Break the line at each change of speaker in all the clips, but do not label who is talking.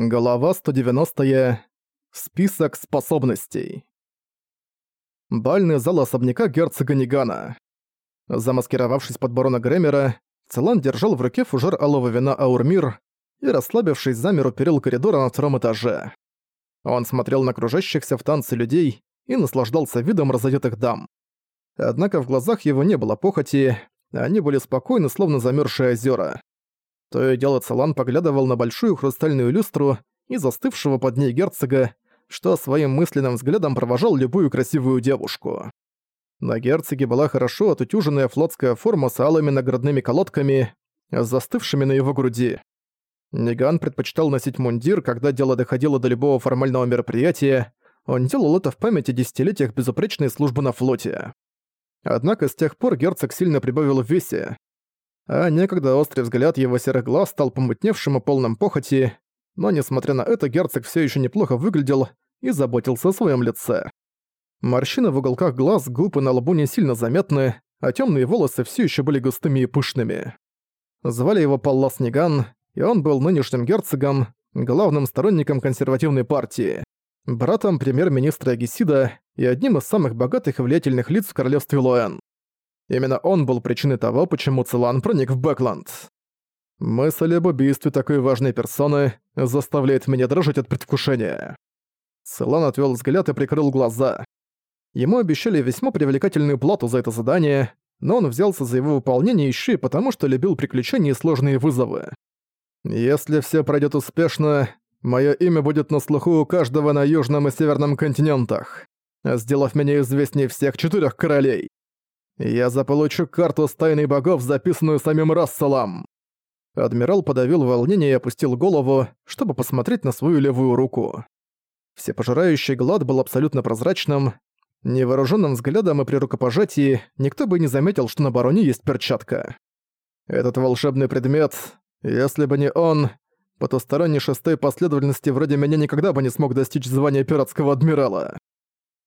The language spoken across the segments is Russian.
Глава 190. -я. Список способностей. Бальный зал особняка герцога Нигана. Замаскировавшись под барона Грэмера, Целан держал в руке фужер алого вина Аурмир и, расслабившись, замер у перил коридора на втором этаже. Он смотрел на окружающихся в танце людей и наслаждался видом разодетых дам. Однако в глазах его не было похоти, они были спокойны, словно замерзшие озера. То и дело Целан поглядывал на большую хрустальную люстру и застывшего под ней герцога, что своим мысленным взглядом провожал любую красивую девушку. На герцоге была хорошо отутюженная флотская форма с алыми наградными колодками, застывшими на его груди. Ниган предпочитал носить мундир, когда дело доходило до любого формального мероприятия, он делал это в память о десятилетиях безупречной службы на флоте. Однако с тех пор герцог сильно прибавил в весе, а некогда острый взгляд его серых глаз стал помутневшим и полным похоти, но несмотря на это герцог все еще неплохо выглядел и заботился о своем лице. Морщины в уголках глаз, губ на лбу не сильно заметны, а темные волосы все еще были густыми и пышными. Звали его Паллас Ниган, и он был нынешним герцогом, главным сторонником консервативной партии, братом премьер-министра Агисида и одним из самых богатых и влиятельных лиц в королевстве Лоэн. Именно он был причиной того, почему Целан проник в Бэкленд. Мысль об убийстве такой важной персоны заставляет меня дрожать от предвкушения. Целан отвел взгляд и прикрыл глаза. Ему обещали весьма привлекательную плату за это задание, но он взялся за его выполнение еще и потому, что любил приключения и сложные вызовы. Если все пройдет успешно, мое имя будет на слуху у каждого на южном и северном континентах, сделав меня известнее всех четырех королей. Я заполучу карту с тайной богов, записанную самим Расселом. Адмирал подавил волнение и опустил голову, чтобы посмотреть на свою левую руку. Всепожирающий глад был абсолютно прозрачным. Невооруженным взглядом и при рукопожатии никто бы не заметил, что на бароне есть перчатка. Этот волшебный предмет, если бы не он, потусторонней шестой последовательности вроде меня никогда бы не смог достичь звания пиратского адмирала.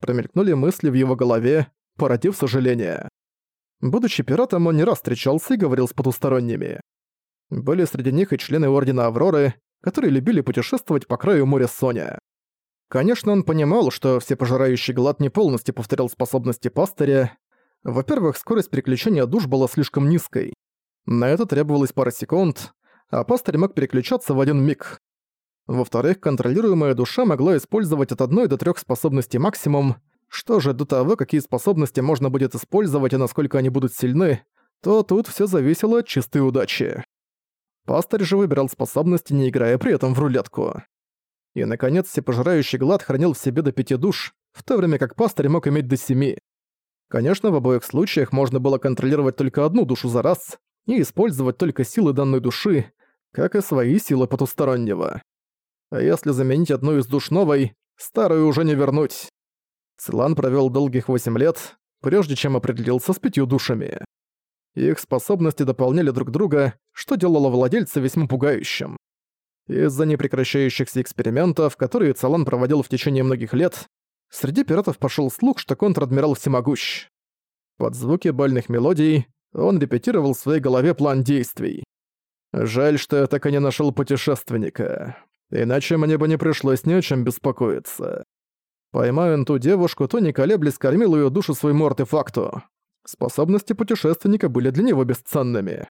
Промелькнули мысли в его голове, породив сожаление. Будучи пиратом, он не раз встречался и говорил с потусторонними. Были среди них и члены Ордена Авроры, которые любили путешествовать по краю моря Соня. Конечно, он понимал, что всепожирающий глад не полностью повторял способности пастыря. Во-первых, скорость переключения душ была слишком низкой. На это требовалось пара секунд, а пастырь мог переключаться в один миг. Во-вторых, контролируемая душа могла использовать от одной до трех способностей максимум, что же до того, какие способности можно будет использовать и насколько они будут сильны, то тут все зависело от чистой удачи. Пастырь же выбирал способности, не играя при этом в рулетку. И, наконец, всепожирающий глад хранил в себе до пяти душ, в то время как пастырь мог иметь до семи. Конечно, в обоих случаях можно было контролировать только одну душу за раз и использовать только силы данной души, как и свои силы потустороннего. А если заменить одну из душ новой, старую уже не вернуть. Цилан провёл долгих восемь лет, прежде чем определился с пятью душами. Их способности дополняли друг друга, что делало владельца весьма пугающим. Из-за непрекращающихся экспериментов, которые Цалан проводил в течение многих лет, среди пиратов пошёл слух, что контр-адмирал всемогущ. Под звуки бальных мелодий он репетировал в своей голове план действий. Жаль, что я так и не нашёл путешественника. Иначе мне бы не пришлось ни о чем беспокоиться. Поймая он ту девушку, то не колеблясь кормил ее душу своему артефакту. Способности путешественника были для него бесценными.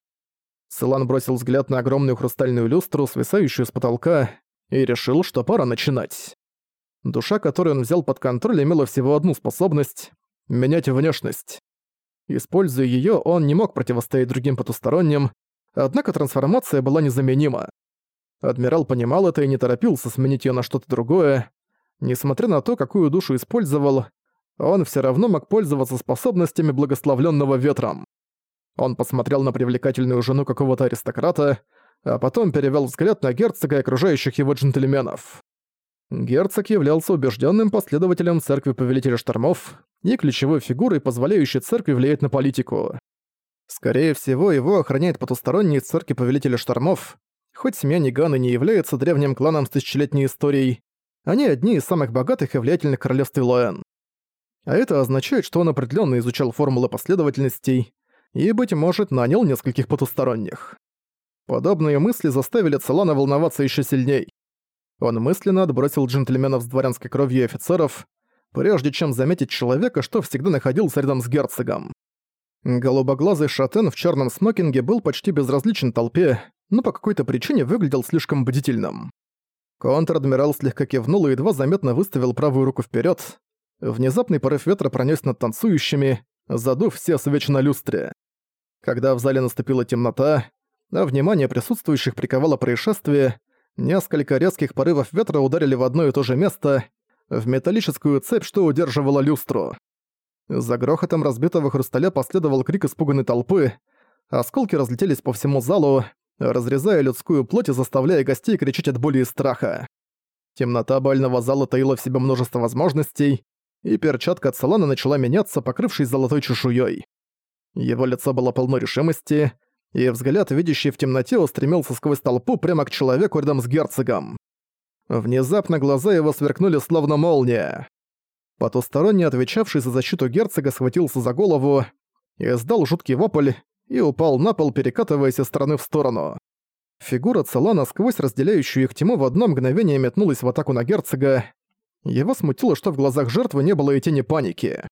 Силан бросил взгляд на огромную хрустальную люстру, свисающую с потолка, и решил, что пора начинать. Душа, которую он взял под контроль, имела всего одну способность — менять внешность. Используя её, он не мог противостоять другим потусторонним, однако трансформация была незаменима. Адмирал понимал это и не торопился сменить её на что-то другое, Несмотря на то, какую душу использовал, он все равно мог пользоваться способностями благословленного ветром. Он посмотрел на привлекательную жену какого-то аристократа, а потом перевел взгляд на герцога и окружающих его джентльменов. Герцог являлся убежденным последователем церкви Повелителя Штормов и ключевой фигурой, позволяющей церкви влиять на политику. Скорее всего, его охраняет потусторонний церкви Повелителя Штормов, хоть семья Ниганы не является древним кланом с тысячелетней историей, они одни из самых богатых и влиятельных королевств Лоэн. А это означает, что он определенно изучал формулы последовательностей и, быть может, нанял нескольких потусторонних. Подобные мысли заставили Целана волноваться еще сильней. Он мысленно отбросил джентльменов с дворянской кровью и офицеров, прежде чем заметить человека, что всегда находился рядом с герцогом. Голубоглазый шатен в черном смокинге был почти безразличен толпе, но по какой-то причине выглядел слишком бдительным. Контр-адмирал слегка кивнул и едва заметно выставил правую руку вперед. Внезапный порыв ветра пронёс над танцующими, задув все свечи на люстре. Когда в зале наступила темнота, а внимание присутствующих приковало происшествие, несколько резких порывов ветра ударили в одно и то же место, в металлическую цепь, что удерживала люстру. За грохотом разбитого хрусталя последовал крик испуганной толпы, осколки разлетелись по всему залу, разрезая людскую плоть и заставляя гостей кричать от боли и страха. Темнота бального зала таила в себе множество возможностей, и перчатка от Салана начала меняться, покрывшись золотой чешуей. Его лицо было полно решимости, и взгляд, видящий в темноте, устремился сквозь толпу прямо к человеку рядом с герцогом. Внезапно глаза его сверкнули словно молния. Потусторонний, отвечавший за защиту герцога, схватился за голову, издал жуткий вопль и упал на пол, перекатываясь из стороны в сторону. Фигура Целана сквозь разделяющую их тьму в одно мгновение метнулась в атаку на герцога. Его смутило, что в глазах жертвы не было и тени паники.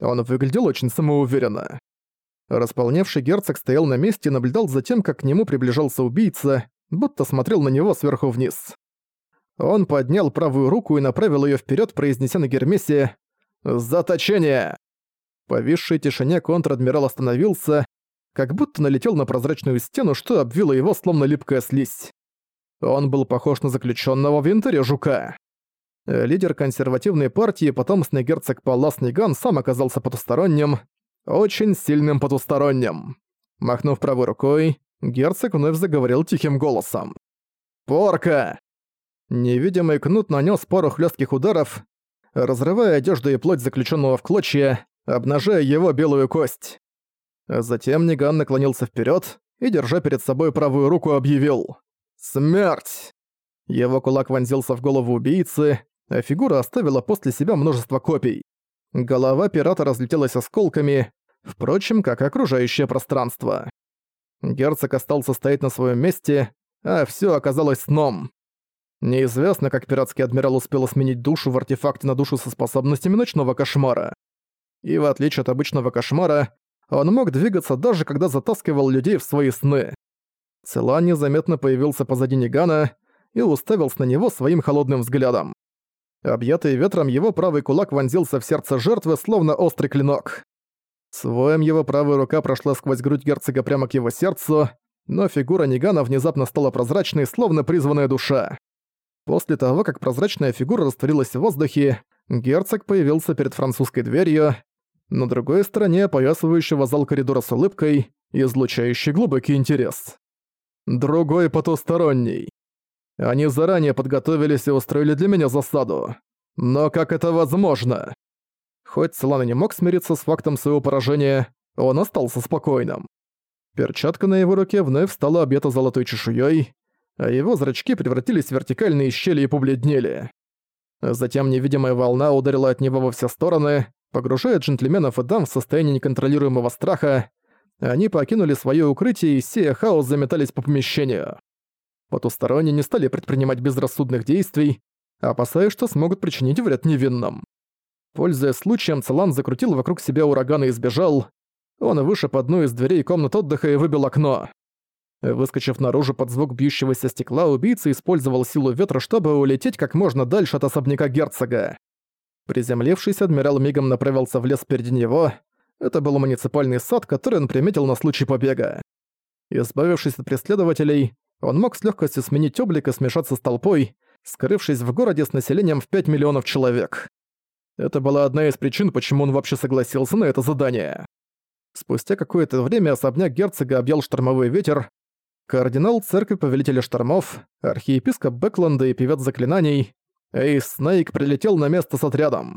Он выглядел очень самоуверенно. Располневший герцог стоял на месте и наблюдал за тем, как к нему приближался убийца, будто смотрел на него сверху вниз. Он поднял правую руку и направил её вперёд, произнеся на Гермесе «Заточение!». В повисшей тишине контр-адмирал остановился, как будто налетел на прозрачную стену, что обвила его словно липкая слизь. Он был похож на заключённого в янтаре жука. Лидер консервативной партии, потомственный герцог Палас Ниган, сам оказался потусторонним, очень сильным потусторонним. Махнув правой рукой, герцог вновь заговорил тихим голосом. «Порка!» Невидимый кнут нанес пару хлестких ударов, разрывая одежду и плоть заключенного в клочья, обнажая его белую кость. Затем Ниган наклонился вперед и, держа перед собой правую руку, объявил «Смерть!». Его кулак вонзился в голову убийцы, а фигура оставила после себя множество копий. Голова пирата разлетелась осколками, впрочем, как и окружающее пространство. Герцог остался стоять на своем месте, а все оказалось сном. Неизвестно, как пиратский адмирал успел сменить душу в артефакте на душу со способностями ночного кошмара. И в отличие от обычного кошмара, он мог двигаться даже когда затаскивал людей в свои сны. Целан незаметно появился позади Нигана и уставился на него своим холодным взглядом. Объятый ветром, его правый кулак вонзился в сердце жертвы, словно острый клинок. Своем его правая рука прошла сквозь грудь герцога прямо к его сердцу, но фигура Нигана внезапно стала прозрачной, словно призванная душа. После того, как прозрачная фигура растворилась в воздухе, герцог появился перед французской дверью, на другой стороне опоясывающего зал коридора с улыбкой, излучающий глубокий интерес. Другой потусторонний. Они заранее подготовились и устроили для меня засаду. Но как это возможно? Хоть Солана не мог смириться с фактом своего поражения, он остался спокойным. Перчатка на его руке вновь стала объята золотой чешуей, а его зрачки превратились в вертикальные щели и побледнели. Затем невидимая волна ударила от него во все стороны, погружая джентльменов и дам в состояние неконтролируемого страха. Они покинули свое укрытие и, сея хаос, заметались по помещению. Потусторонние не стали предпринимать безрассудных действий, опасаясь, что смогут причинить вред невинным. Пользуясь случаем, Целан закрутил вокруг себя ураган и сбежал. Он вышиб одну из дверей комнат отдыха и выбил окно. Выскочив наружу под звук бьющегося стекла, убийца использовал силу ветра, чтобы улететь как можно дальше от особняка герцога. Приземлившись, адмирал мигом направился в лес впереди него. Это был муниципальный сад, который он приметил на случай побега. Избавившись от преследователей, он мог с легкостью сменить облик и смешаться с толпой, скрывшись в городе с населением в 5 миллионов человек. Это была одна из причин, почему он вообще согласился на это задание. Спустя какое-то время особняк герцога объял штормовой ветер. Кардинал церкви повелителя штормов, архиепископ Бэкленда и певец заклинаний Эйс Снейк прилетел на место с отрядом.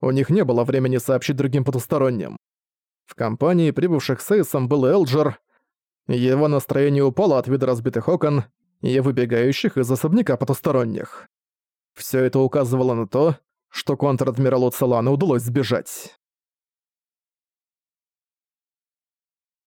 У них не было времени сообщить другим потусторонним. В компании прибывших с Эйсом был Элджер, его настроение упало от вида разбитых окон и выбегающих из особняка потусторонних. Все это указывало на то, что контр-адмиралу Целану удалось сбежать.